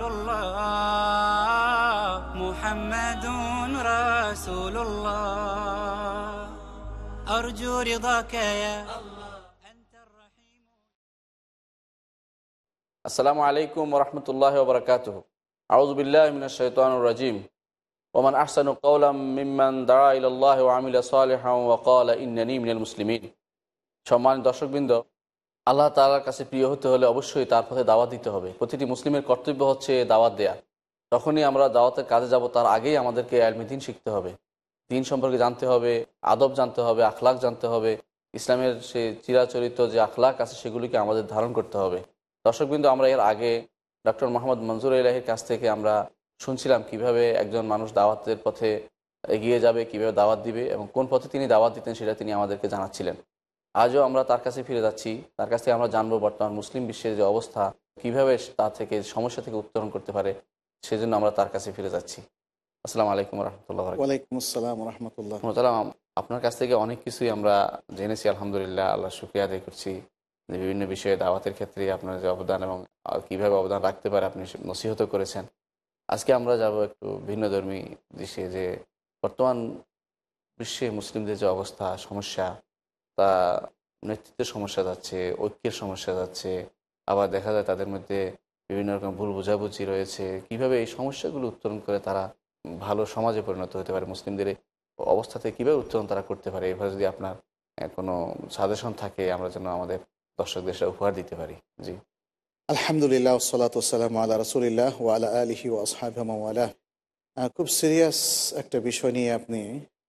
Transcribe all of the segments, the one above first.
رسول الله محمد رسول الله أرجو رضاك يا الله أنت الرحيم আসসালামু আলাইকুম রহমতুল্লাহ বরকাত আউজবিল্লাহমিনশাইতানুরাজিম ওমান আহসানু কৌলাম মিম্মান দাঁড়া ইল্লাহ আমিল সালেহাম ওকাল ইন্নানি মিনাল মুসলিমিন সম্মানিত দর্শকবৃন্দ আল্লাহ তালার কাছে প্রিয় হতে হলে অবশ্যই তার পথে দাওয়াত দিতে হবে। প্রতিটি মুসলিমের কর্তব্য হচ্ছে দাওয়াত দেয়া। তখনই আমরা দাওয়াতের কাজে যাব, তার আগেই আমাদেরকে দিন শিখতে হবে। দিন সম্পর্কে জানতে হবে, আদব জানতে হবে, আখলাক জানতে হবে, ইসলামের সে চিরাচরিত যে আখলাক আছে সেগুলিকে আমাদের ধারণ করতে হবে। দর্শকবৃন্দ, আমরা এর আগে ডক্টর মোহাম্মদ মঞ্জুর ইলাহির কাছ থেকে আমরা শুনছিলাম কীভাবে একজন মানুষ দাওয়াতের পথে এগিয়ে যাবে, কীভাবে দাওয়াত দিবে এবং কোন পথে তিনি দাওয়াত দিতেন সেটা তিনি আমাদেরকে জানাচ্ছিলেন। আজও আমরা তার কাছে ফিরে যাচ্ছি। তার কাছ থেকে আমরা জানব বর্তমান মুসলিম বিশ্বের যে অবস্থা কীভাবে তা থেকে সমস্যা থেকে উত্তরণ করতে পারে সেজন্য আমরা তার কাছে ফিরে যাচ্ছি। আসসালামু আলাইকুম রহমতুল্লাহ ওয়ালাইকুম আসসালাম রহমতুল্লাহ। আপনার কাছ থেকে অনেক কিছুই আমরা জেনেছি আলহামদুলিল্লাহ আল্লাহ শুক্রিয়া আদায় করছি। যে বিভিন্ন বিষয়ে দাওয়াতের ক্ষেত্রে আপনার যে অবদান এবং কীভাবে অবদান রাখতে পারে আপনি নসিহত করেছেন। আজকে আমরা যাব একটু ভিন্নধর্মী দৃশ্যে যে বর্তমান বিশ্বে মুসলিমদের যে অবস্থা সমস্যা তা নেতৃত্বের সমস্যা যাচ্ছে, ঐক্যের সমস্যা যাচ্ছে, আবার দেখা যায় তাদের মধ্যে বিভিন্ন রকম ভুল বোঝাবুঝি রয়েছে, কীভাবে এই সমস্যাগুলো উত্তরণ করে তারা ভালো সমাজে পরিণত হতে পারে, মুসলিমদের অবস্থাতে কীভাবে উত্তরণ তারা করতে পারে, এভাবে যদি আপনার কোনো সাজেশন থাকে, আমরা যেন আমাদের দর্শকদের সেটা উপহার দিতে পারি। জি। আলহামদুলিল্লাহ সালাত সালাম আল্লাহ রসুলিল্লাহ ওয়ালা আলহি ওয়াসহাবিমাওয়ালা খুব সিরিয়াস একটা বিষয় নিয়ে আপনি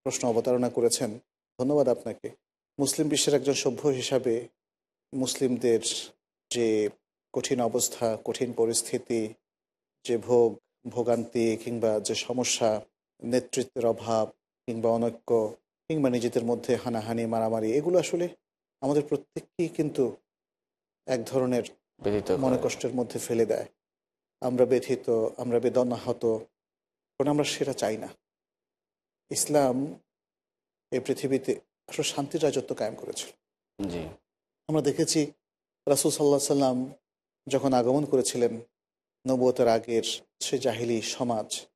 প্রশ্ন অবতারণা করেছেন। ধন্যবাদ আপনাকে। মুসলিম বিশ্বের একজন সভ্য হিসাবে মুসলিমদের যে কঠিন অবস্থা কঠিন পরিস্থিতি যে ভোগ ভোগান্তি কিংবা যে সমস্যা নেতৃত্বের অভাব কিংবা অনৈক্য কিংবা নিজেদের মধ্যে হানাহানি মারামারি এগুলো আসলে আমাদের প্রত্যেককেই কিন্তু এক ধরনের মনে কষ্টের মধ্যে ফেলে দেয়। আমরা ব্যথিত আমরা বেদনাহত কারণ আমরা সেটা চাই না। ইসলাম এই পৃথিবীতে আসলে শান্তির রাজত্ব কায়েম করেছিল। জি। আমরা দেখেছি রাসুল সাল্লাহ সাল্লাম যখন আগমন করেছিলেন নবুয়তের আগের সে জাহিলি সমাজ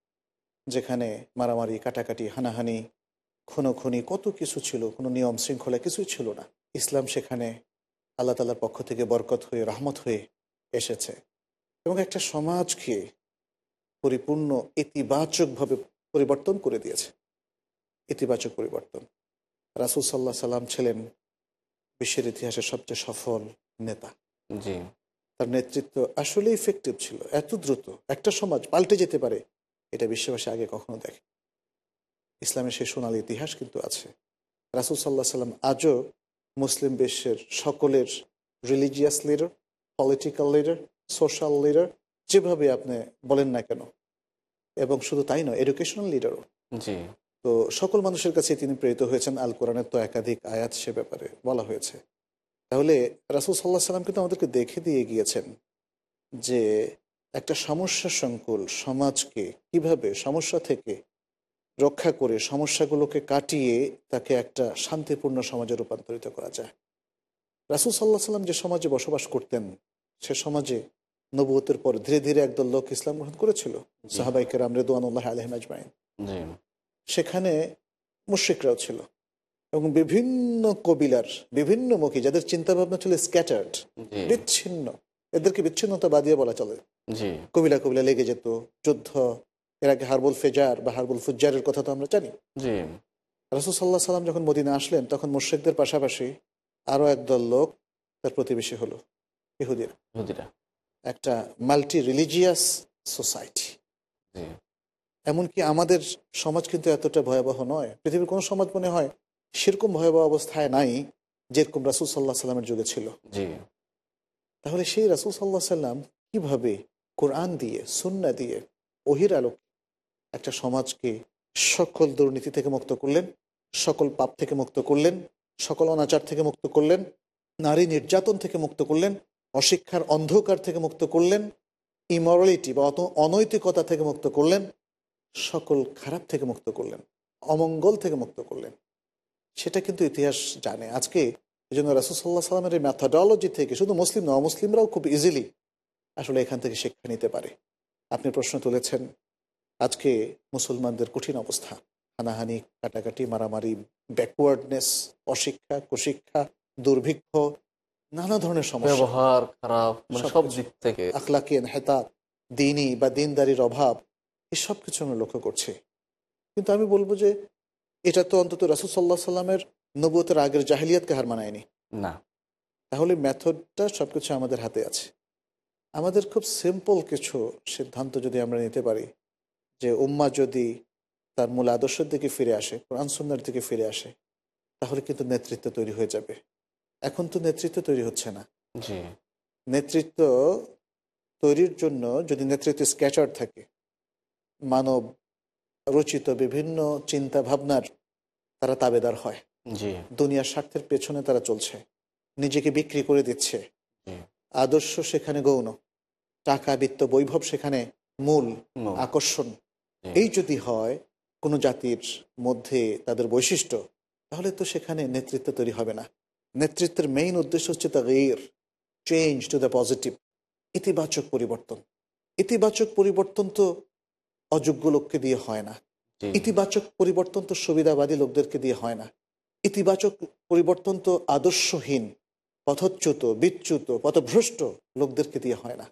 যেখানে মারামারি কাটাকাটি হানাহানি খুনোখুনি কত কিছু ছিল কোনো নিয়ম শৃঙ্খলা কিছুই ছিল না। ইসলাম সেখানে আল্লাহ তালার পক্ষ থেকে বরকত হয়ে রহমত হয়ে এসেছে এবং একটা সমাজকে পরিপূর্ণ ইতিবাচকভাবে পরিবর্তন করে দিয়েছে। ইতিবাচক পরিবর্তন। রাসুল সাল্লাহ সাল্লাম ছিলেন বিশ্বের ইতিহাসের সবচেয়ে সফল নেতা। জি। তার নেতৃত্ব আসলে ইফেক্টিভ ছিল এত দ্রুত। একটা সমাজ পাল্টে যেতে পারে এটা বিশ্ববাসী আগে কখনো দেখে। ইসলামের সেই সোনালী ইতিহাস কিন্তু আছে। রাসুল সাল্লাহ সাল্লাম আজও মুসলিম বিশ্বের সকলের religious leader political leader social leader যেভাবে আপনি বলেন না কেন। এবং শুধু তাই নয় এডুকেশনাল লিডারও জি। তো সকল মানুষের কাছে তিনি প্রেরিত হয়েছেন আল কোরআনের তো একাধিক আয়াত সে ব্যাপারে বলা হয়েছে। তাহলে রাসুল সাল্লাহ সাল্লাম কিন্তু আমাদেরকে দেখে দিয়ে গিয়েছেন যে একটা সমস্যা সংকুল সমাজকে কীভাবে সমস্যা থেকে রক্ষা করে সমস্যাগুলোকে কাটিয়ে তাকে একটা শান্তিপূর্ণ সমাজে রূপান্তরিত করা যায়। রাসুল সাল্লাহ সাল্লাম যে সমাজে বসবাস করতেন সে সমাজে নবুয়তের পর ধীরে ধীরে একদল লোক ইসলাম গ্রহণ করেছিল। সাহাবাইকের আমরেদুয়ানুল্লাহ আলহিম আজমাইন। সেখানে মুশ্রিকরাও ছিল এবং বিভিন্ন কবিলার বিভিন্ন মুখী যাদের চিন্তা ভাবনা ছিল স্ক্যাটার্ড বিচ্ছিন্ন এদেরকে বিচ্ছিন্নতা বাদিয়ে বলা চলে। কবিলা কবিলা লেগে যেত যুদ্ধ এর আগে হারবুল ফেজার বা হারবুল ফুজ্জারের কথা তো আমরা জানি। জি। রাসুল সাল্লাহ সাল্লাম যখন মদিনা আসলেন তখন মুশ্রিকদের পাশাপাশি আরও একদল লোক তার প্রতিবেশী হলো ইহুদির। একটা মাল্টি রিলিজিয়াস সোসাইটি এমনকি আমাদের সমাজ কিন্তু এতটা ভয়াবহ নয়। পৃথিবীর কোনো সমাজ মনে হয় সেরকম ভয়াবহ অবস্থায় নাই যেরকম রাসুল সাল্লাহ সাল্লামের যুগে ছিল। জি। তাহলে সেই রাসুল সাল্লাহ সাল্লাম কীভাবে কোরআন দিয়ে সুন্না দিয়ে ওহির আলোক একটা সমাজকে সকল দুর্নীতি থেকে মুক্ত করলেন সকল পাপ থেকে মুক্ত করলেন সকল অনাচার থেকে মুক্ত করলেন নারী নির্যাতন থেকে মুক্ত করলেন অশিক্ষার অন্ধকার থেকে মুক্ত করলেন ইমরালিটি বা অত অনৈতিকতা থেকে মুক্ত করলেন সকল খারাপ থেকে মুক্ত করলেন অমঙ্গল থেকে মুক্ত করলেন। সেটা কিন্তু ইতিহাস জানে। আজকে এই জন্য রাসুসাল্লাহ সাল্লামের এই ম্যাথাডোলজি থেকে শুধু মুসলিম না অমুসলিমরাও খুব ইজিলি আসলে এখান থেকে শিক্ষা নিতে পারে। আপনি প্রশ্ন তুলেছেন আজকে মুসলমানদের কঠিন অবস্থা। হানাহানি কাটাকাটি মারামারি ব্যাকওয়ার্ডনেস অশিক্ষা কুশিক্ষা দুর্ভিক্ষ নানা ধরনের সমস্যা। ব্যবহার খারাপ মানে সব দিক থেকে। আখলাকি হেতা দিনই বা দিনদারির অভাব এসব কিছু আমরা লক্ষ্য করছি। কিন্তু আমি বলব যে এটা তো অন্তত রাসুল সাল্লাহ সাল্লামের নবুয়তের আগের জাহিলিয়াতকে হার মানায়নি। না। তাহলে মেথডটা সব কিছু আমাদের হাতে আছে। আমাদের খুব সিম্পল কিছু সিদ্ধান্ত যদি আমরা নিতে পারি যে উম্মা যদি তার মূল আদর্শের দিকে ফিরে আসে কোরআন সুন্নার দিকে ফিরে আসে তাহলে কিন্তু নেতৃত্ব তৈরি হয়ে যাবে। এখন তো নেতৃত্ব তৈরি হচ্ছে না। জি। নেতৃত্ব তৈরির জন্য যদি নেতৃত্ব স্ক্যাচার থাকে মানব রচিত বিভিন্ন চিন্তা ভাবনার তারা তাবেদার হয়। জি। দুনিয়ার স্বার্থের পেছনে তারা চলছে। নিজেকে বিক্রি করে দিচ্ছে। আদর্শ সেখানে গৌণ। টাকা বিত্ত বৈভব সেখানে মূল। আকর্ষণ। এই যদি হয় কোনো জাতির মধ্যে তাদের বৈশিষ্ট্য তাহলে তো সেখানে নেতৃত্ব তৈরি হবে না। নেতৃত্বের মেইন উদ্দেশ্য হচ্ছে the gear change to the positive ইতিবাচক পরিবর্তন। ইতিবাচক পরিবর্তন তো অযোগ্য লোককে দিয়ে হয় না। ইতিবাচক পরিবর্তন তো সুবিধাবাদী লোকদেরকে দিয়ে হয় না। ইতিবাচক পরিবর্তন তো আদর্শহীন পথচ্যুত বিচ্যুত পথভ্রষ্ট লোকদেরকে দিয়ে হয় না।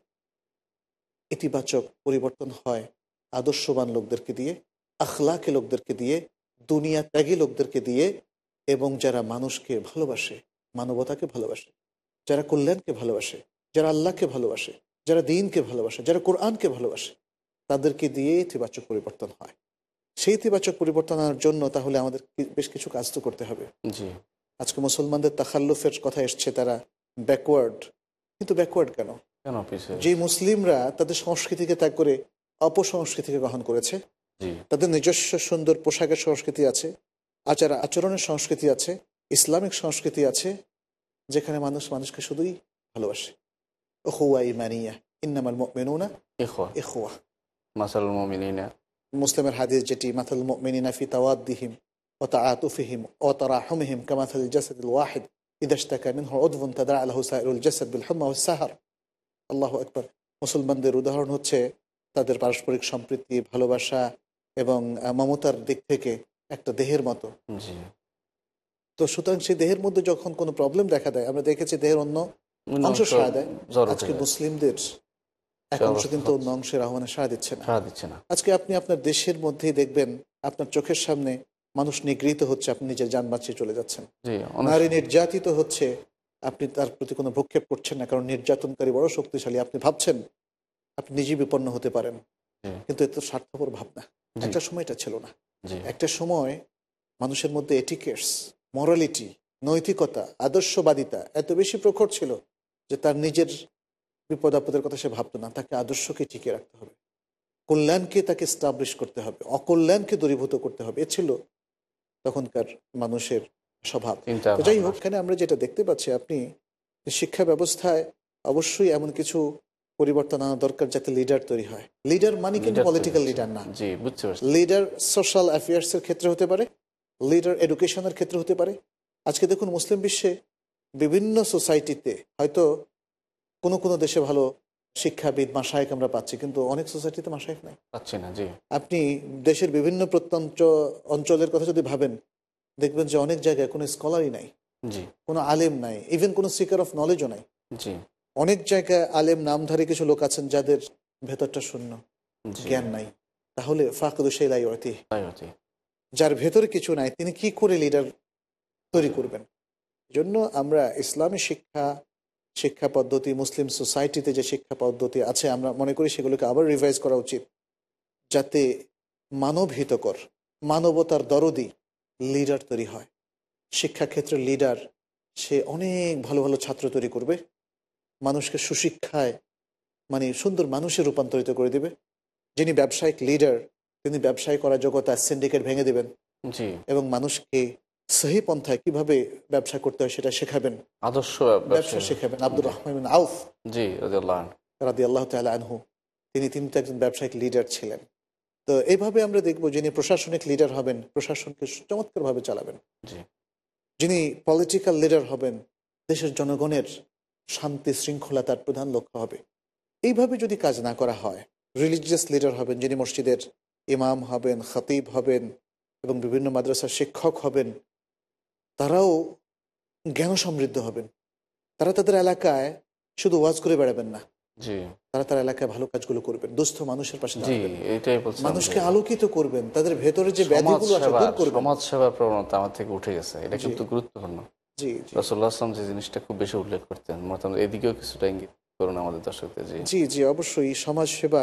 ইতিবাচক পরিবর্তন হয় আদর্শবান লোকদেরকে দিয়ে আখলাকে লোকদেরকে দিয়ে দুনিয়া ত্যাগী লোকদেরকে দিয়ে এবং যারা মানুষকে ভালোবাসে মানবতাকে ভালোবাসে যারা কল্যাণকে ভালোবাসে যারা আল্লাহকে ভালোবাসে যারা দিনকে ভালোবাসে যারা কোরআনকে ভালোবাসে তাদেরকে দিয়ে ইতিবাচক পরিবর্তন হয়। সেই ইতিবাচক পরিবর্তন আনার জন্য তাহলে আমাদের বেশ কিছু কাজ তো করতে হবে। জি। আজকে মুসলমানদের তাখাল্লুফের কথা এসছে তারা ব্যাকওয়ার্ড কিন্তু ব্যাকওয়ার্ড কেন? কেন যে মুসলিমরা তাদের সংস্কৃতিকে ত্যাগ করে অপসংস্কৃতিকে গ্রহণ করেছে তাদের নিজস্ব সুন্দর পোশাকের সংস্কৃতি আছে আচার আচরণের সংস্কৃতি আছে ইসলামিক সংস্কৃতি আছে যেখানে মানুষ মানুষকে শুধুই ভালোবাসে। ওহুয়া ইমানিয়া ইন্নামাল মেনুনা এখুয়া মাসাল মুমিনিনা। মুসলিমের হাদিস যেটি মাথাল তাওয়াদ্দিহিম ও তাআতুফিহিম ও তারাহুমিহিম কামাথাল জাসাদিল ওয়াহিদ। ইদা ইশতাকা মিনহু উদভুন তাদা জাসাদ বিল হুম্মা ওয়াস সাহার। আল্লাহু আকবার। মুসলমানদের উদাহরণ হচ্ছে তাদের পারস্পরিক সম্প্রীতি ভালোবাসা এবং মমতার দিক থেকে একটা দেহের মতো। তো সুতরাং সেই দেহের মধ্যে যখন কোনো প্রবলেম দেখা দেয় আমরা দেখেছি দেহের অন্য অংশ সাড়া দেয়। আজকে মুসলিমদের এক অংশ কিন্তু অন্য অংশের আহ্বানে সাড়া দিচ্ছে না। সাড়া দিচ্ছে না। আজকে আপনি আপনার দেশের মধ্যেই দেখবেন আপনার চোখের সামনে মানুষ নিগৃহীত হচ্ছে আপনি নিজের যান বাঁচিয়ে চলে যাচ্ছেন। নারী নির্যাতিত হচ্ছে আপনি তার প্রতি কোনো ভ্রক্ষেপ করছেন না কারণ নির্যাতনকারী বড় শক্তিশালী। আপনি ভাবছেন আপনি নিজে বিপন্ন হতে পারেন। কিন্তু এত স্বার্থপর ভাবনা। একটা সময় এটা ছিল না। একটা সময় মানুষের মধ্যে এটিকেটস মরালিটি নৈতিকতা আদর্শবাদিতা এত বেশি প্রখর ছিল যে তার নিজের বিপদ আপদের কথা সে ভাবতো না। তাকে আদর্শকে টিকিয়ে রাখতে হবে। কল্যাণকে তাকে স্টাবলিশ করতে হবে। অকল্যাণকে দূরীভূত করতে হবে। এ ছিল তখনকার মানুষের স্বভাব। যাই হোক এখানে আমরা যেটা দেখতে পাচ্ছি আপনি শিক্ষা ব্যবস্থায় অবশ্যই এমন কিছু পরিবর্তন আনা দরকার যাতে লিডার তৈরি হয়। লিডার মানে কিন্তু পলিটিক্যাল লিডার না। লিডার সোশ্যাল অ্যাফেয়ার্সের ক্ষেত্রে হতে পারে লিডার এডুকেশনের ক্ষেত্রে হতে পারে। আজকে দেখুন মুসলিম বিশ্বে বিভিন্ন সোসাইটিতে হয়তো কোনো কোনো দেশে ভালো শিক্ষাবিদ মাসায়ক আমরা পাচ্ছি কিন্তু অনেক সোসাইটিতে মাসায়ক নাই। পাচ্ছি না জি। আপনি দেশের বিভিন্ন প্রত্যন্ত অঞ্চলের কথা যদি ভাবেন দেখবেন যে অনেক জায়গায় কোনো স্কলারই নাই জি। কোনো আলেম নাই ইভেন কোনো সিকার অফ নলেজও নাই। জি। অনেক জায়গায় আলেম নামধারী কিছু লোক আছেন যাদের ভেতরটা শূন্য জ্ঞান নাই। তাহলে ফাকদু সেইলাই অতি। যার ভেতরে কিছু নাই তিনি কি করে লিডার তৈরি করবেন? জন্য আমরা ইসলামী শিক্ষা শিক্ষা পদ্ধতি মুসলিম সোসাইটিতে যে শিক্ষা পদ্ধতি আছে আমরা মনে করি সেগুলোকে আবার রিভাইজ করা উচিত। যাতে মানব হিতকর মানবতার দরদি লিডার তৈরি হয়। শিক্ষাক্ষেত্রের লিডার সে অনেক ভালো ভালো ছাত্র তৈরি করবে। মানুষকে সুশিক্ষায় মানে সুন্দর মানুষে রূপান্তরিত করে দিবে। যিনি ব্যবসায়িক লিডার তিনি ব্যবসায় করার যোগ্যতা সিন্ডিকেট ভেঙে দেবেন। জি। এবং মানুষকে সহি পন্থায় কীভাবে ব্যবসা করতে হয় সেটা শেখাবেন? আদর্শ ব্যবসা। শেখাবেন। আব্দুর রহমান আউফ জি। রাদি আল্লাহ আনহু তিনি তিনি তো একজন ব্যবসায়িক লিডার ছিলেন। তো এইভাবে আমরা দেখব যিনি প্রশাসনিক লিডার হবেন প্রশাসনকে চমৎকারভাবে চালাবেন। যিনি পলিটিক্যাল লিডার হবেন দেশের জনগণের শান্তি শৃঙ্খলা তার প্রধান লক্ষ্য হবে। এইভাবে যদি কাজ না করা হয় রিলিজিয়াস লিডার হবেন যিনি মসজিদের ইমাম হবেন খতিব হবেন এবং বিভিন্ন মাদ্রাসার শিক্ষক হবেন তারাও জ্ঞান সমৃদ্ধ হবেন। তারা তাদের এলাকায় শুধু ওয়াজ করে বেড়াবেন না। তারা তার এলাকায় ভালো কাজগুলো করবেন দুস্থ মানুষের পাশে মানুষকে আলোকিত করবেন তাদের ভেতরে যে সমাজ ব্যাধিগুলো আছে দূর করবেন। সমাজ সেবার প্রবণতা আমার থেকে উঠে গেছে। এটা কিন্তু গুরুত্বপূর্ণ। জি রসুল্লাহ যে জিনিসটা খুব বেশি উল্লেখ করতেন মোটামুটি এদিকেও কিছুটা ইঙ্গিত করুন আমাদের দর্শকদের জি। জি জি অবশ্যই সমাজ সেবা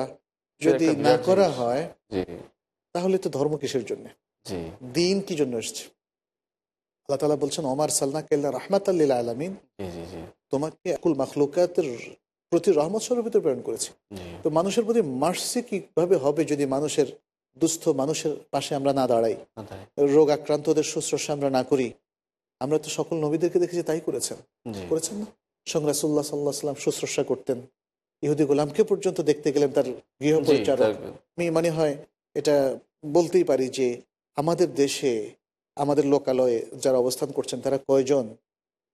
যদি না করা হয় জি। তাহলে তো ধর্ম কিসের জন্য? জি। দিন কি জন্য এসছে? আল্লাহ তালা বলছেন ওমার সাল্লা কেল্লা রহমাত আল্লিল আলমিন। তোমাকে একুল মাখলুকাতের প্রতি রহমত স্বরূপিত প্রেরণ করেছে। তো মানুষের প্রতি মার্সি কীভাবে হবে যদি মানুষের দুস্থ মানুষের পাশে আমরা না দাঁড়াই। রোগ আক্রান্তদের শুশ্রূষা আমরা না করি। আমরা তো সকল নবীদেরকে দেখেছি তাই করেছেন। করেছেন না? সংরাসুল্লাহ সাল্লাহ সাল্লাম শুশ্রূষা করতেন। ইহুদি গোলামকে পর্যন্ত দেখতে গেলেন তার গৃহ পরিচারক আমি মনে হয় এটা বলতেই পারি যে আমাদের দেশে আমাদের লোকালয়ে যারা অবস্থান করছেন তারা কয়জন?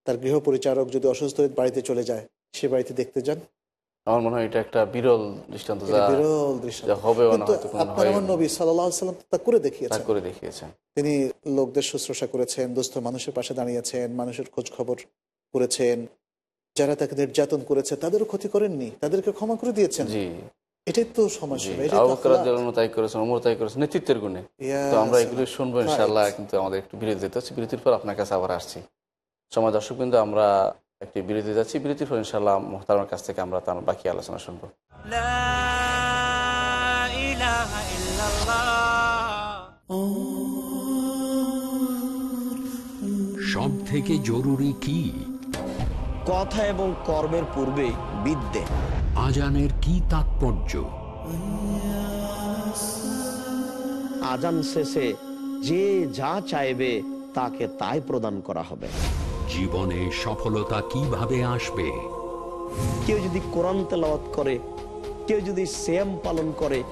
তার গৃহ পরিচারক যদি অসুস্থ হয়ে বাড়িতে চলে যায় সে বাড়িতে দেখতে যান। আমার মনে হয় এটা একটা বিরল দৃষ্টান্ত বিরল আপনার আমার নবী সাল্লাহ সাল্লাম তা করে দেখিয়েছেন। করে দেখিয়েছেন। তিনি লোকদের শুশ্রূষা করেছেন দুস্থ মানুষের পাশে দাঁড়িয়েছেন মানুষের খোঁজ খবর করেছেন। যারা তাকে নির্যাতন করেছে তাদেরও ক্ষতি করেননি তাদেরকে ক্ষমা করে দিয়েছেন। এটাই তো তাই করেছেন অমর তাই করেছেন নেতৃত্বের গুণে। তো আমরা শুনব ইনশাল্লাহ কিন্তু আমাদের একটু দিতে পর আপনার কাছে আবার আসছি। দর্শক কিন্তু আমরা ইনশাল্লাহ কাছ থেকে আমরা বাকি আলোচনা সব থেকে জরুরি কি? কথা এবং কর্মের পূর্বে বিদ্যে। আজানের কি তাৎপর্য? আজান শেষে যে যা চাইবে তাকে তাই প্রদান করা হবে। জীবনে সফলতা কীভাবে আসবে? কেউ যদি কোরআন তেলাওয়াত করে কেউ যদি শ্যাম পালন করে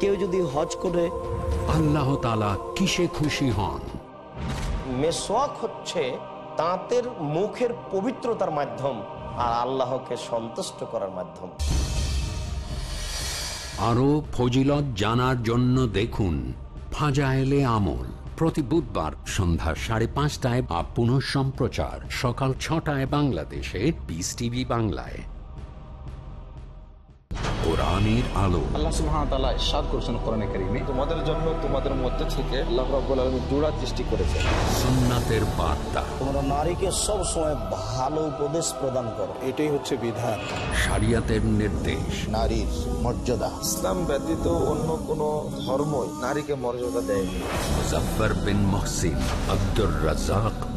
কেউ যদি হজ করে। আল্লাহ তালা কিসে খুশি হন? মেসোয়াক হচ্ছে দাঁতের মুখের পবিত্রতার মাধ্যম। আর আল্লাহকে সন্তুষ্ট করার মাধ্যম। আরও ফজিলত জানার জন্য দেখুন ফাজায়েলে আমল। প্রতি বুধবার সন্ধ্যা সাড়ে পাঁচটায় বা পুনঃ সম্প্রচার সকাল ছটায় বাংলাদেশে বিস টিভি বাংলায়। কোরআনের আলো। আল্লাহ সুবহানাহু ওয়া তাআলা ইরশাদ করেছেন কোরআনে কারীমে। তোমাদের জন্য তোমাদের মধ্যে থেকে আল্লাহ রাব্বুল আলামিন জোড়া সৃষ্টি করেছেন। সুন্নাতের বার্তা। তোমরা নারীকে সব সময় ভালো উপদেশ প্রদান করো। এটাই হচ্ছে বিধান। শরিয়াতের নির্দেশ। নারীর মর্যাদা। ইসলাম ব্যতীত অন্য কোন ধর্মই নারীকে মর্যাদা দেয়নি। Muzaffar bin Mohsin Abdur Razzak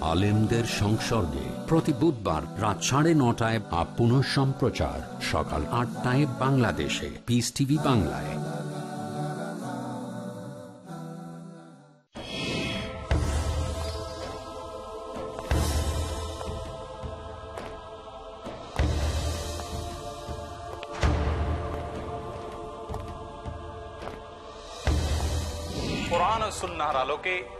আলেমদের সংসর্গে প্রতি বুধবার রাত সাড়ে নটায় বা পুনঃ সম্প্রচার সকাল আটটায় বাংলাদেশে। পিস টিভি বাংলায়। কোরআন সুন্নাহর আলোকে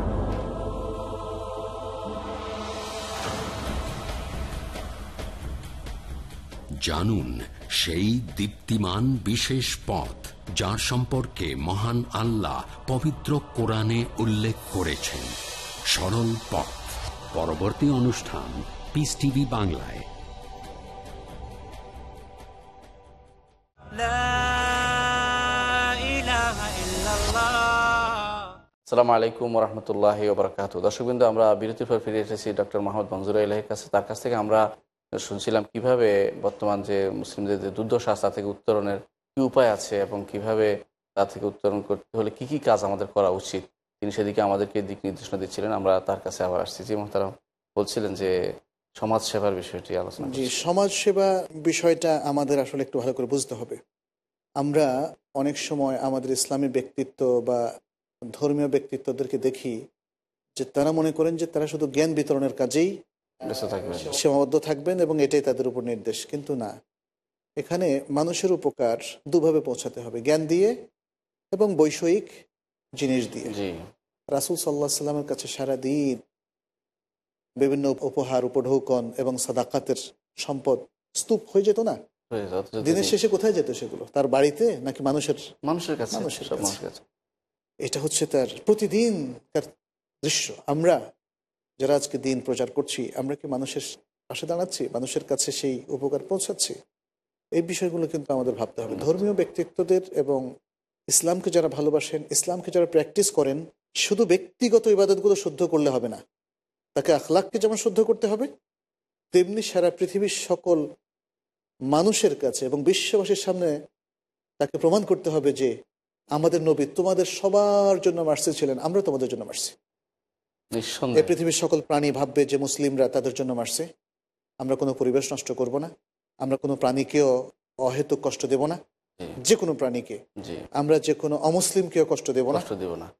জানুন সেই দীপ্তিমান বিশেষ পথ যার সম্পর্কে মহান আল্লাহ পবিত্র কোরআনে উল্লেখ করেছেন। সরল পথ। পরবর্তী অনুষ্ঠান পিস টিভি বাংলায়। সালামু আলাইকুম রহমতুল্লাহ আমরা বিরতির পর ফিরে এসেছি ডক্টর মাহমুদ মঞ্জুর আলহের কাছে। তার কাছ থেকে আমরা শুনছিলাম কীভাবে বর্তমান যে মুসলিমদের যে দুর্দশা তা থেকে উত্তরণের কি উপায় আছে এবং কীভাবে তা থেকে উত্তরণ করতে হলে কি কি কাজ আমাদের করা উচিত? তিনি সেদিকে আমাদেরকে দিক নির্দেশনা দিচ্ছিলেন আমরা তার কাছে আবার আসছি। যে তারা বলছিলেন যে সমাজ সেবার বিষয়টি আলোচনা জি। সমাজ সেবা বিষয়টা আমাদের আসলে একটু ভালো করে বুঝতে হবে। আমরা অনেক সময় আমাদের ইসলামী ব্যক্তিত্ব বা ধর্মীয় ব্যক্তিত্বদেরকে দেখি যে তারা মনে করেন যে তারা শুধু জ্ঞান বিতরণের কাজেই সীমাবদ্ধ থাকবেন এবং এটাই তাদের উপর নির্দেশ কিন্তু না। এখানে মানুষের উপকার দুভাবে পৌঁছাতে হবে জ্ঞান দিয়ে এবং বৈষয়িক জিনিস দিয়ে। রাসুল সাল্লাহ সাল্লামের কাছে সারা দিন বিভিন্ন উপহার উপঢৌকন এবং সাদাকাতের সম্পদ স্তূপ হয়ে যেত না? দিনের শেষে কোথায় যেত সেগুলো? তার বাড়িতে নাকি মানুষের? মানুষের কাছে। মানুষের কাছে। এটা হচ্ছে তার প্রতিদিন তার দৃশ্য। আমরা যারা আজকে দিন প্রচার করছি, আমরা কি মানুষের পাশে দাঁড়াচ্ছি? মানুষের কাছে সেই উপকার পৌঁছাচ্ছি? এই বিষয়গুলো কিন্তু আমাদের ভাবতে হবে। ধর্মীয় ব্যক্তিত্বদের এবং ইসলামকে যারা ভালোবাসেন, ইসলামকে যারা প্র্যাকটিস করেন, শুধু ব্যক্তিগত ইবাদতগুলো শুদ্ধ করলে হবে না। তাকে আখলাককে যেমন শুদ্ধ করতে হবে, তেমনি সারা পৃথিবীর সকল মানুষের কাছে এবং বিশ্ববাসীর সামনে তাকে প্রমাণ করতে হবে যে, আমাদের নবী তোমাদের সবার জন্য মারসি ছিলেন, আমরা তোমাদের জন্য মারছি এই পৃথিবীর সকল প্রাণী ভাববে যে মুসলিমরা তাদের জন্য মারছে। আমরা কোনো পরিবেশ নষ্ট করব না। আমরা কোনো প্রাণীকেও অহেতুক কষ্ট দেব না। যে কোনো প্রাণীকে। আমরা যে কোনো অমুসলিমকেও কষ্ট দেব না। কষ্ট দিব না।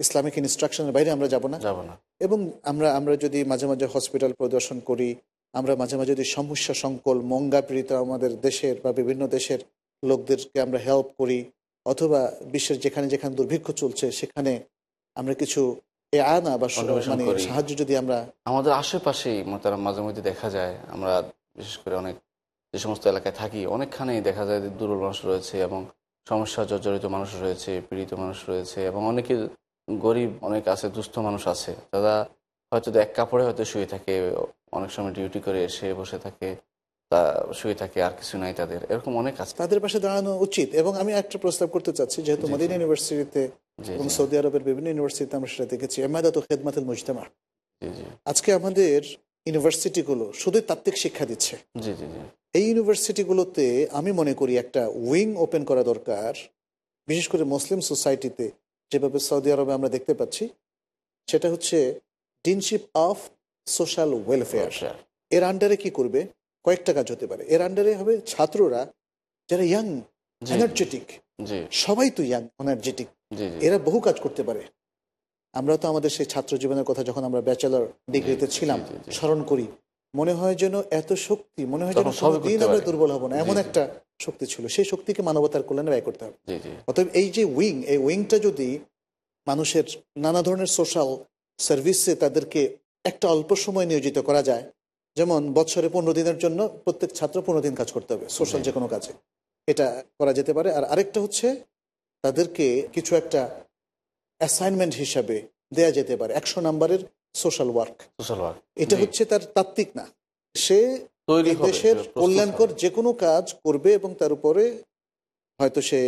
ইসলামিক ইনস্ট্রাকশনের বাইরে আমরা যাব না। যাব না। এবং আমরা আমরা যদি মাঝে মাঝে হসপিটাল পরিদর্শন করি আমরা মাঝে মাঝে যদি সমস্যা সংকল মঙ্গা পীড়িত আমাদের দেশের বা বিভিন্ন দেশের লোকদেরকে আমরা হেল্প করি অথবা বিশ্বের যেখানে যেখানে দুর্ভিক্ষ চলছে সেখানে আমরা কিছু আনা বা মানে সাহায্য যদি আমরা আমাদের আশেপাশেই তারা মাঝে মধ্যে দেখা যায়। আমরা বিশেষ করে অনেক যে সমস্ত এলাকায় থাকি অনেকখানেই দেখা যায় যে দুর্বল মানুষ রয়েছে এবং সমস্যা জর্জরিত মানুষ রয়েছে পীড়িত মানুষ রয়েছে এবং অনেকে গরিব অনেক আছে দুস্থ মানুষ আছে। তারা হয়তো এক কাপড়ে হয়তো শুয়ে থাকে অনেক সময় ডিউটি করে এসে বসে থাকে তা শুয়ে থাকে আর কিছু নাই তাদের। এরকম অনেক আছে। তাদের পাশে দাঁড়ানো উচিত। এবং আমি একটা প্রস্তাব করতে চাচ্ছি যেহেতু। মদিনা ইউনিভার্সিটিতে এবং সৌদি আরবের বিভিন্ন ইউনিভার্সিটিতে আমরা সেটা দেখেছি। এমাদাত ও খেদমাতুল মুজতামা। আজকে আমাদের ইউনিভার্সিটিগুলো শুধু তাত্ত্বিক শিক্ষা দিচ্ছে। এই ইউনিভার্সিটিগুলোতে আমি মনে করি একটা উইং ওপেন করা দরকার। বিশেষ করে মুসলিম সোসাইটিতে যেভাবে সৌদি আরবে আমরা দেখতে পাচ্ছি সেটা হচ্ছে ডিনশিপ অফ সোশ্যাল ওয়েলফেয়ার। এর আন্ডারে কি করবে? কয়েকটা কাজ হতে পারে। এর আন্ডারে হবে ছাত্ররা যারা ইয়াং এনার্জেটিক সবাই তো ইয়াং এনার্জেটিক এরা বহু কাজ করতে পারে। আমরা তো আমাদের সেই ছাত্র জীবনের কথা যখন আমরা ব্যাচেলর ডিগ্রিতে ছিলাম। স্মরণ করি। মনে হয় যেন এত শক্তি মনে হয় যেন দিন আমরা দুর্বল হব না। এমন। একটা শক্তি ছিল। সেই শক্তিকে মানবতার কল্যাণে ব্যয় করতে হবে। অতএব এই যে উইং এই উইংটা যদি মানুষের নানা ধরনের সোশ্যাল সার্ভিসে তাদেরকে একটা অল্প সময় নিয়োজিত করা যায় যেমন বছরে পনেরো দিনের জন্য প্রত্যেক ছাত্র পনেরো দিন কাজ করতে হবে সোশ্যাল যে কোনো কাজে। এটা করা যেতে পারে। আর আরেকটা হচ্ছে তাদেরকে কিছু একটা অ্যাসাইনমেন্ট হিসাবে দেয়া যেতে পারে। একশো নাম্বারের সোশ্যাল ওয়ার্ক সোশ্যাল ওয়ার্ক এটা হচ্ছে তার তাত্ত্বিক না। সে দেশের কল্যাণকর। যে কোনো কাজ করবে এবং তার উপরে হয়তো সে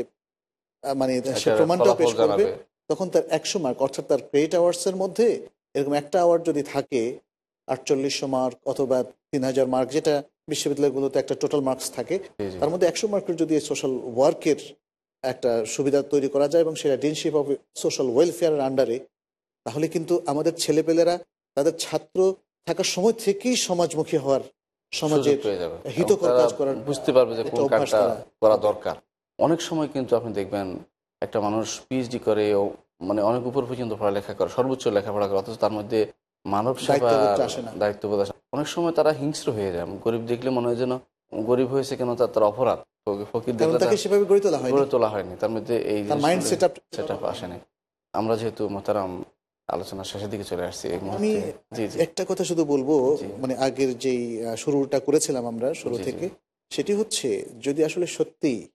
মানে সে ফলাফল পেশ করবে। তখন তার একশো মার্ক অর্থাৎ তার ক্রেডিট আওয়ার্সের মধ্যে এরকম একটা আওয়ার যদি থাকে আটচল্লিশশো মার্ক অথবা তিন হাজার মার্ক যেটা বিশ্ববিদ্যালয়গুলোতে একটা টোটাল মার্কস থাকে। তার মধ্যে একশো মার্কের যদি সোশ্যাল ওয়ার্কের একটা সুবিধা তৈরি করা যায় এবং সেটা ডিনশিপ অফ সোশ্যাল ওয়েলফেয়ারের আন্ডারে তাহলে কিন্তু আমাদের ছেলেপেলেরা তাদের ছাত্র থাকার সময় থেকেই সমাজমুখী হওয়ার যাবে। হিতকর কাজ করার বুঝতে পারবে যে কোন কাজটা করা। করা দরকার অনেক সময় কিন্তু আপনি দেখবেন একটা মানুষ পিএইচডি করে ও মানে অনেক উপর পর্যন্ত পড়ালেখা করে সর্বোচ্চ লেখাপড়া করে অথচ তার মধ্যে মানব সেবা দায়িত্ববোধ আসে অনেক সময় তারা হিংস্র হয়ে যায় গরিব দেখলে মনে হয় যেন গরিব হয়েছে কেন তার তার অপরাধ? তাকে সেভাবে গড়ে তোলা গড়ে তোলা হয়নি। তার মধ্যে এই তার mind setup সেট আপ আসেনি। আমরা যেহেতু মোতারাম আলোচনা শেষের দিকে চলে আসছি আমি একটা কথা শুধু বলব মানে আগের যেই শুরুটা করেছিলাম আমরা শুরু। থেকে সেটি হচ্ছে যদি আসলে সত্যি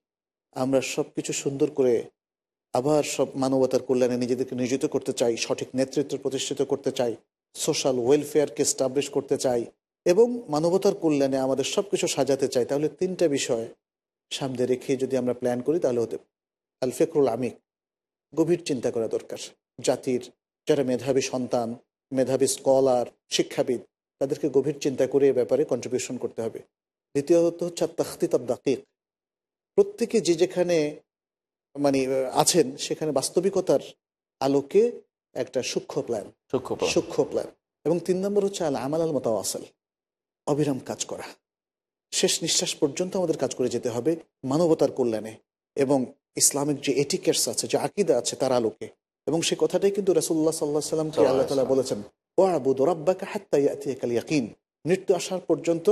আমরা সবকিছু সুন্দর করে আবার সব মানবতার কল্যাণে নিজেদেরকে নিয়োজিত করতে চাই সঠিক নেতৃত্ব প্রতিষ্ঠিত করতে চাই সোশ্যাল ওয়েলফেয়ারকে স্টাবলিশ করতে চাই এবং মানবতার কল্যাণে আমাদের সব কিছু সাজাতে চাই তাহলে তিনটা বিষয় সামনে রেখে যদি আমরা প্ল্যান করি তাহলে হতে। আল ফেকরুল আমিক গভীর চিন্তা করা দরকার। জাতির যারা মেধাবী সন্তান মেধাবী স্কলার শিক্ষাবিদ তাদেরকে গভীর চিন্তা করে এ ব্যাপারে কন্ট্রিবিউশন করতে হবে। দ্বিতীয়ত হচ্ছে তাখতিত দাকিক। প্রত্যেকে যে যেখানে মানে আছেন সেখানে বাস্তবিকতার আলোকে একটা সূক্ষ্ম প্ল্যান সূক্ষ্ম সূক্ষ্ম প্ল্যান এবং তিন নম্বর হচ্ছে আল আমাল আল মোতাওয়াসাল অবিরাম কাজ করা। শেষ নিঃশ্বাস পর্যন্ত আমাদের কাজ করে যেতে হবে মানবতার কল্যাণে এবং ইসলামিক যে এটিকেটস আছে যে আকিদা আছে তার আলোকে। এবং সে কথাটাই কিন্তু রাসুল্লাহ সাল্লাহ সাল্লামকে আল্লাহ তালা বলেছেন ও আবু দরাব্বাকে হাত্তাইয়াতিয়াল ইয়াকিন। মৃত্যু আসার পর্যন্ত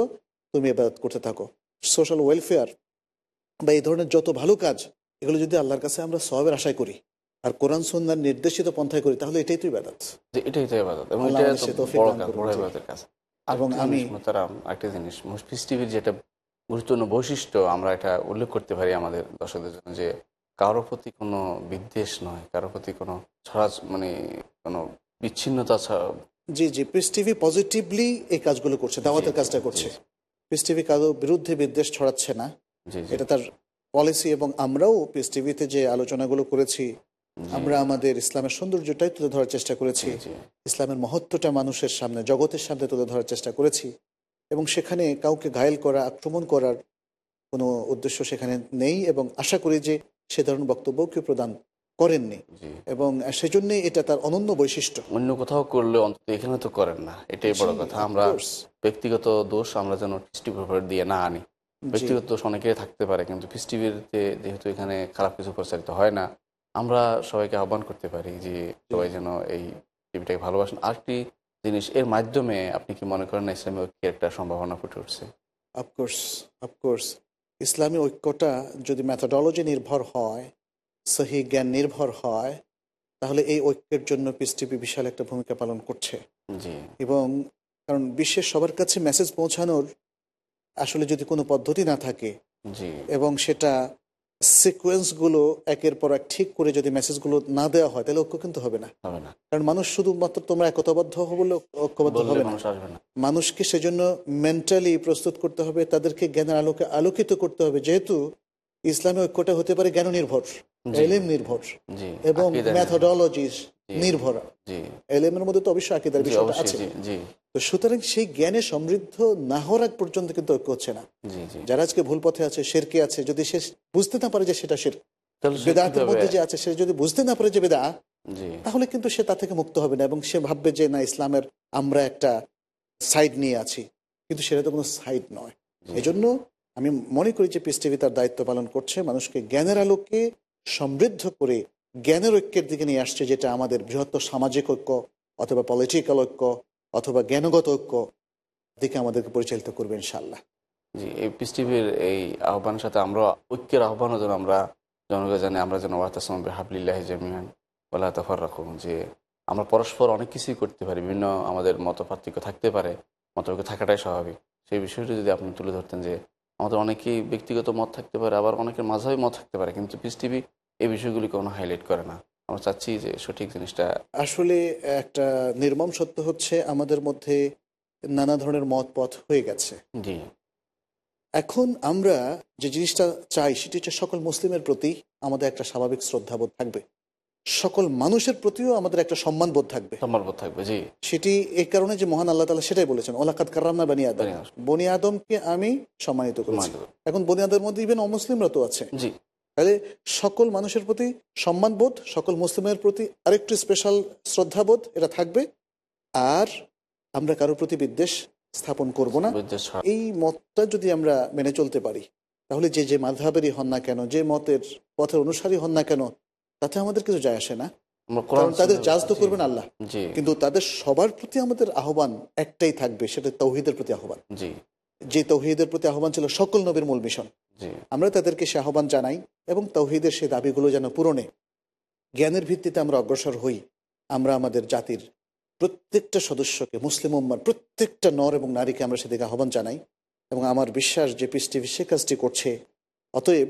তুমি এবাদত করতে থাকো। সোশ্যাল ওয়েলফেয়ার বা এই ধরনের যত ভালো কাজ এগুলো যদি আল্লাহর কাছে আমরা সবের আশায় করি আর কোরআন সন্ন্যার নির্দেশিত পন্থায় করি তাহলে এটাই তো ইবাদত। এটাই তো ইবাদত এবং এটা তো বড় কাজ বড় ইবাদতের কাজ। এবং আমি- মোতারাম একটা জিনিস। পিস টিভির যেটা গুরুত্বপূর্ণ বৈশিষ্ট্য আমরা এটা উল্লেখ করতে পারি আমাদের দর্শকদের জন্য যে কারও প্রতি কোনো বিদ্বেষ নয় কারও প্রতি কোনো ছড়া মানে কোনো বিচ্ছিন্নতা ছা- জি জি পিস টিভি পজিটিভলি এই কাজগুলো করছে দাওয়াতের কাজটা করছে। পিস টিভি কারও বিরুদ্ধে বিদ্বেষ ছড়াচ্ছে না। এটা তার পলিসি এবং আমরাও পিস টিভিতে যে আলোচনাগুলো করেছি আমরা আমাদের ইসলামের সৌন্দর্যটাই তুলে ধরার চেষ্টা করেছি। ইসলামের মহত্বটা মানুষের সামনে জগতের সামনে তুলে ধরার চেষ্টা করেছি। এবং সেখানে কাউকে ঘায়েল করা আক্রমণ করার কোনো উদ্দেশ্য সেখানে নেই এবং আশা করি যে সে ধরনের বক্তব্য কেউ প্রদান করেননি। এবং সেজন্যে এটা তার অনন্য বৈশিষ্ট্য। অন্য কোথাও করলে অন্তত এখানে তো করেন না। এটাই বড় কথা। আমরা ব্যক্তিগত দোষ আমরা যেন দিয়ে না আনি। ব্যক্তিগত দোষ অনেকেরই থাকতে পারে কিন্তু পিস যেহেতু এখানে খারাপ কিছু প্রচারিত হয় না আমরা সবাইকে আহ্বান করতে পারি যে সবাই যেন এই টিভিটাকে ভালোবাসেন। আরেকটি জিনিস এর মাধ্যমে আপনি কি মনে করেন ইসলামী ঐক্যের একটা সম্ভাবনা ফুটে উঠছে? অফকোর্স অফকোর্স ইসলামী ঐক্যটা যদি ম্যাথোডলজি নির্ভর হয় সহি জ্ঞান নির্ভর হয় তাহলে এই ঐক্যের জন্য পিস টিভি বিশাল একটা ভূমিকা পালন করছে। জি। এবং কারণ বিশ্বের সবার কাছে মেসেজ পৌঁছানোর আসলে যদি কোনো পদ্ধতি না থাকে জি। এবং সেটা সিকোয়েন্সগুলো একের পর এক ঠিক করে যদি মেসেজগুলো না দেওয়া হয় তাহলে ঐক্য কিন্তু হবে না। কারণ মানুষ শুধুমাত্র তোমরা একতাবদ্ধ হব বলে ঐক্যবদ্ধ হবে না। মানুষকে সেজন্য মেন্টালি প্রস্তুত করতে হবে তাদেরকে জ্ঞানের আলোকে আলোকিত করতে হবে। যেহেতু ইসলামী ঐক্যটা হতে পারে জ্ঞান নির্ভর এলিম নির্ভর এবং আকীদা নির্ভর। এলেমের মধ্যে তো অবশ্যই আকিদার বিষয়টা আছে। তো সুতরাং সেই জ্ঞানে সমৃদ্ধ না হওয়ার আগ পর্যন্ত কিন্তু ঐক্য হচ্ছে না। যারা আজকে ভুল পথে আছে শেরকে আছে যদি সে বুঝতে না পারে যে সেটা শের তাহলে বেদাতের মধ্যে যে আছে সে যদি বুঝতে না পারে যে বেদা তাহলে কিন্তু সে তা থেকে মুক্ত হবে না এবং সে ভাববে যে না ইসলামের আমরা একটা সাইড নিয়ে আছি। কিন্তু সেটা তো কোনো সাইড নয়। এই জন্য আমি মনে করি যে পিস টিভি তার দায়িত্ব পালন করছে মানুষকে জ্ঞানের আলোকে সমৃদ্ধ করে জ্ঞানের ঐক্যের দিকে নিয়ে আসছে যেটা আমাদের বৃহত্তর সামাজিক ঐক্য অথবা পলিটিক্যাল ঐক্য অথবা জ্ঞানগত ঐক্য দিকে আমাদেরকে পরিচালিত করবে ইনশাল্লাহ জি, এই টিভির এই আহ্বানের সাথে আমরা ঐক্যের আহ্বানও যেন আমরা জনগণ জানি, আমরা যেন ওয়াতাসম হাবলিল্লাহ জামিয়ান ওলা তফর রাখুন যে আমরা পরস্পর অনেক কিছুই করতে পারি, বিভিন্ন আমাদের মত পার্থক্য থাকতে পারে মতপার্থক্য থাকাটাই স্বাভাবিক। সেই বিষয়টি যদি আপনি তুলে ধরতেন যে আমাদের অনেকেই ব্যক্তিগত মত থাকতে পারে, আবার অনেকের মাঝাবী মত থাকতে পারে, কিন্তু টিভি এই বিষয়গুলি কোনো হাইলাইট করে না। আমরা চাচ্ছি যে সঠিক জিনিসটা আসলে একটা নির্মম সত্য হচ্ছে আমাদের মধ্যে নানা ধরনের মত পথ হয়ে গেছে। জি। এখন আমরা যে জিনিসটা চাই সেটি হচ্ছে সকল মুসলিমের প্রতি আমাদের একটা স্বাভাবিক শ্রদ্ধাবোধ থাকবে। সকল মানুষের প্রতিও আমাদের একটা সম্মানবোধ থাকবে। সম্মানবোধ থাকবে জি। সেটি এই কারণে যে মহান আল্লাহ তালা সেটাই বলেছেন ওলাকাত কারামনা বানি আদম। বানি আদমকে আমি সম্মানিত করেছি। এখন বনি আদমের মধ্যে ইভেন অমুসলিমরা তো আছে। জি। তাহলে সকল মানুষের প্রতি সম্মানবোধ সকল মুসলিমের প্রতি আরেকটু স্পেশাল শ্রদ্ধাবোধ এটা থাকবে। আর আমরা কারোর প্রতি বিদ্বেষ স্থাপন করব না। এই মতটা যদি আমরা মেনে চলতে পারি তাহলে যে যে মাধাবেরই হন না কেন যে মতের পথের অনুসারী হন না কেন তাতে আমাদের কিছু যায় আসে না। কারণ তাদের জাজ তো করবেন আল্লাহ। কিন্তু তাদের সবার প্রতি আমাদের আহ্বান একটাই থাকবে সেটা তৌহিদের প্রতি আহ্বান। জি। যে তৌহিদের প্রতি আহ্বান ছিল সকল নবীর মূল মিশন। আমরা তাদেরকে সে আহ্বান জানাই এবং তৌহিদের সে দাবিগুলো যেন পূরণে। জ্ঞানের ভিত্তিতে আমরা অগ্রসর হই। আমরা আমাদের জাতির প্রত্যেকটা সদস্যকে মুসলিম উম্মার প্রত্যেকটা নর এবং নারীকে আমরা সেদিকে আহ্বান জানাই এবং আমার বিশ্বাস যে পিস টিভি সে কাজটি করছে। অতএব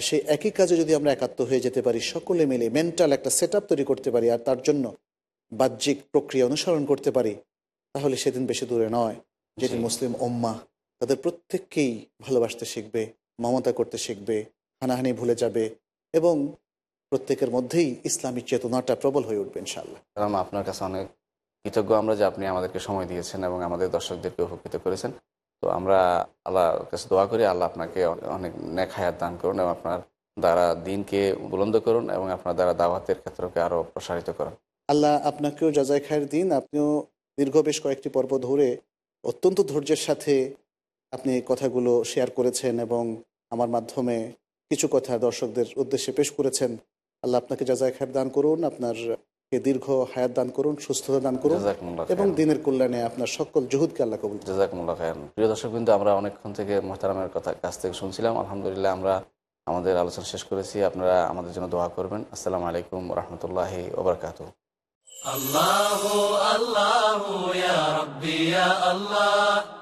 সেই একই কাজে যদি আমরা একাত্ম হয়ে যেতে পারি সকলে মিলে মেন্টাল একটা সেট তৈরি করতে পারি আর তার জন্য বাহ্যিক প্রক্রিয়া অনুসরণ করতে পারি তাহলে সেদিন বেশি দূরে নয়। যেদিন মুসলিম ওম্মা তাদের প্রত্যেককেই ভালোবাসতে শিখবে মমতা করতে শিখবে হানাহানি ভুলে যাবে এবং প্রত্যেকের মধ্যেই ইসলামী চেতনাটা প্রবল হয়ে উঠবে ইনশাল্লাহ কারণ আপনার কাছে অনেক কৃতজ্ঞ আমরা যে আপনি আমাদেরকে সময় দিয়েছেন এবং আমাদের দর্শকদেরকে উপকৃত করেছেন। তো আমরা আল্লাহর কাছে দোয়া করি আল্লাহ আপনাকে অনেক নেক হায়াত দান করুন এবং আপনার দ্বারা দিনকে বুলন্দ করুন এবং আপনার দ্বারা দাওয়াতের ক্ষেত্রকে আরও প্রসারিত করুন। আল্লাহ আপনাকেও যাজাই খায়ের দিন। আপনিও দীর্ঘ বেশ কয়েকটি পর্ব ধরে অত্যন্ত ধৈর্যের সাথে আপনি কথাগুলো শেয়ার করেছেন এবং আমার মাধ্যমে কিছু কথা দর্শকদের উদ্দেশ্যে পেশ করেছেন। আল্লাহ আপনাকে যাজায় খায় দান করুন আপনার দীর্ঘ হায়াত দান করুন সুস্থতা দান করুন এবং দিনের কল্যাণে আপনার সকল জুহুদকে আল্লাহ কবুল প্রিয় দর্শক কিন্তু আমরা অনেকক্ষণ থেকে মোহতারামের কথা কাছ থেকে শুনছিলাম। আলহামদুলিল্লাহ আমরা আমাদের আলোচনা শেষ করেছি। আপনারা আমাদের জন্য দোয়া করবেন। আসসালামু আলাইকুম রহমতুল্লাহি ওবরাকাত আল্লাহ আল্লাহ।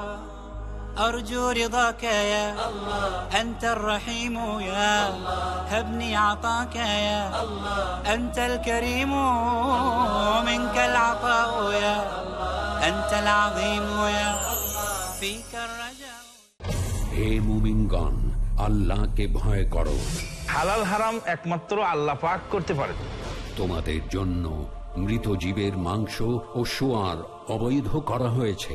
أرجو رضاك يا الله أنت الرحيم يا الله هبني عطاك يا الله أنت الكريم منك العطاء يا الله أنت العظيم يا الله فيك الرجاء হে মুমিনগণ আল্লাহকে ভয় করো হালাল হারাম একমাত্র আল্লাহ পাক করতে পারে তোমাদের জন্য মৃত জীবের মাংস ও সোয়ার অবৈধ করা হয়েছে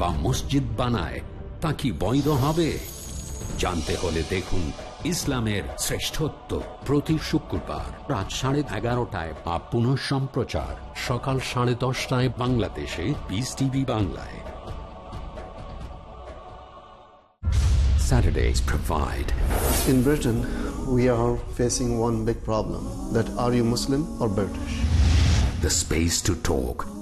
বা মসজিদ বানায় তা কি বৈধ হবে জানতে হলে দেখুন ইসলামের শ্রেষ্ঠত্ব প্রতি শুক্রবার রাত সাড়ে এগারোটায় বা পুনঃ সম্প্রচার সকাল সাড়ে দশটায় বাংলাদেশে বিস টিভি বাংলায় Saturdays provide In Britain, we are facing one big problem that are you Muslim or British? the space to talk